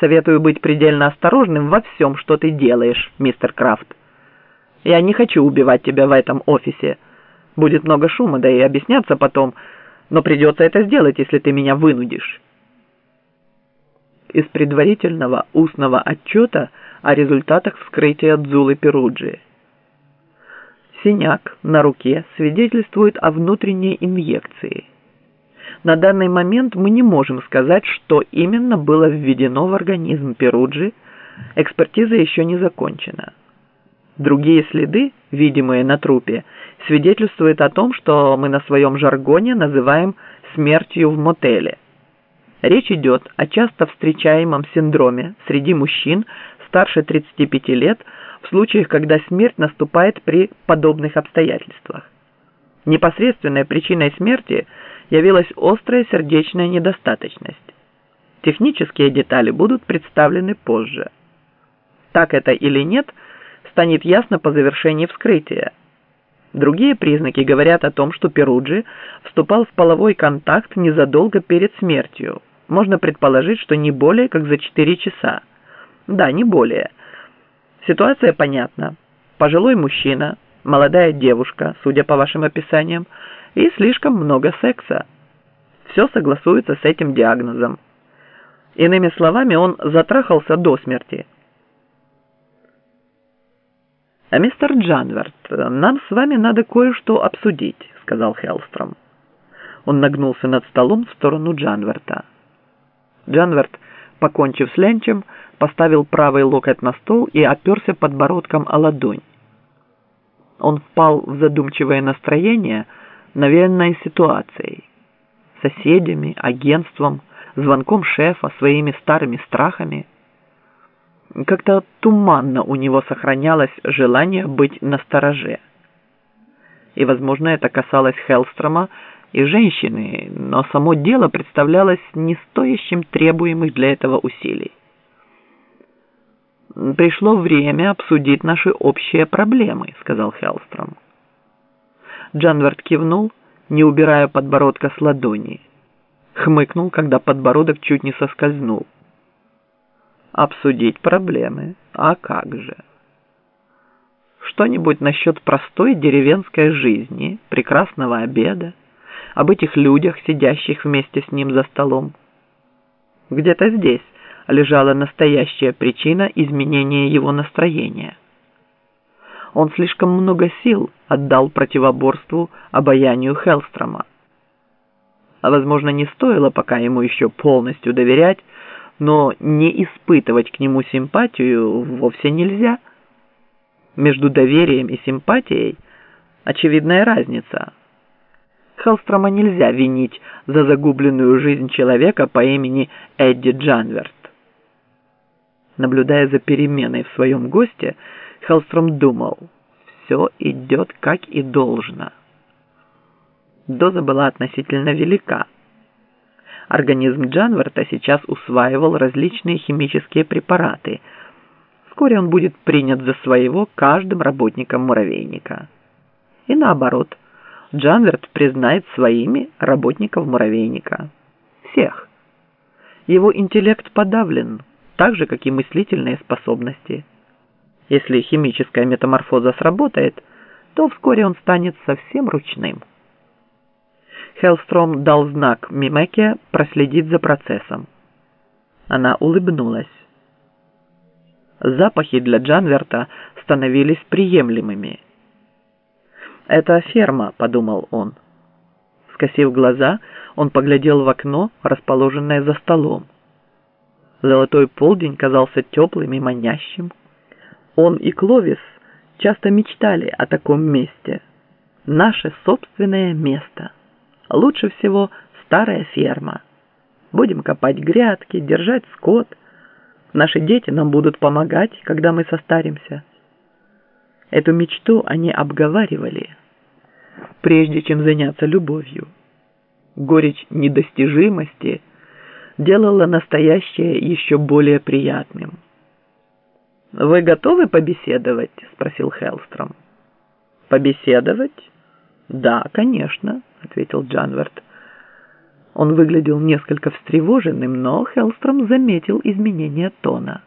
Советую быть предельно осторожным во всем, что ты делаешь, мистер Крафт. Я не хочу убивать тебя в этом офисе. Будет много шума, да и объясняться потом, но придется это сделать, если ты меня вынудишь. Из предварительного устного отчета о результатах вскрытия Дзулы Перуджи. Синяк на руке свидетельствует о внутренней инъекции – на данный момент мы не можем сказать, что именно было введено в организм Перуджи, экспертиза еще не закончена. Другие следы, видимые на трупе, свидетельствуют о том, что мы на своем жаргоне называем смертью в мотеле. Речь идет о часто встречаемом синдроме среди мужчин старше 35 лет в случаях, когда смерть наступает при подобных обстоятельствах. Непосредственной причиной смерти – явилась острая сердечная недостаточность. Технические детали будут представлены позже. Так это или нет, станет ясно по завершении вскрытия. Другие признаки говорят о том, что Перуджи вступал в половой контакт незадолго перед смертью. Можно предположить, что не более как за 4 часа. Да, не более. Ситуация понятна. Пожилой мужчина, молодая девушка, судя по вашим описаниям, и слишком много секса. Все согласуется с этим диагнозом. Иными словами, он затрахался до смерти. «А мистер Джанверт, нам с вами надо кое-что обсудить», — сказал Хеллстром. Он нагнулся над столом в сторону Джанверта. Джанверт, покончив с ленчем, поставил правый локоть на стол и оперся подбородком о ладонь. Он впал в задумчивое настроение, — навеянной ситуацией, соседями, агентством, звонком шефа, своими старыми страхами. Как-то туманно у него сохранялось желание быть настороже. И, возможно, это касалось Хеллстрома и женщины, но само дело представлялось не стоящим требуемых для этого усилий. «Пришло время обсудить наши общие проблемы», — сказал Хеллстром. Джанвард кивнул, не убирая подбородка с ладони. Хмыкнул, когда подбородок чуть не соскользнул. Обсудить проблемы. А как же? Что-нибудь насчет простой деревенской жизни, прекрасного обеда, об этих людях, сидящих вместе с ним за столом. Где-то здесь лежала настоящая причина изменения его настроения – он слишком много сил отдал противоборству обаянию Хелстрома. А возможно, не стоило пока ему еще полностью доверять, но не испытывать к нему симпатию вовсе нельзя. Между доверием и симпатией очевидная разница. Хелстрома нельзя винить за загубленную жизнь человека по имени Эдди Джанверт. Наблюдая за переменой в своем госте, Хеллстром думал, все идет как и должно. Доза была относительно велика. Организм Джанверта сейчас усваивал различные химические препараты. Вскоре он будет принят за своего каждым работником муравейника. И наоборот, Джанверт признает своими работников муравейника. Всех. Его интеллект подавлен, так же, как и мыслительные способности. Если химическая метаморфоза сработает, то вскоре он станет совсем ручным. Хеллстром дал знак Мимеке проследить за процессом. Она улыбнулась. Запахи для Джанверта становились приемлемыми. «Это ферма», — подумал он. Скосив глаза, он поглядел в окно, расположенное за столом. Золотой полдень казался теплым и манящим. Он и Кловис часто мечтали о таком месте. Наше собственное место. Лучше всего старая ферма. Будем копать грядки, держать скот. Наши дети нам будут помогать, когда мы состаримся. Эту мечту они обговаривали, прежде чем заняться любовью. Горечь недостижимости делала настоящее еще более приятным. «Вы готовы побеседовать?» – спросил Хеллстром. «Побеседовать?» «Да, конечно», – ответил Джанверт. Он выглядел несколько встревоженным, но Хеллстром заметил изменение тона.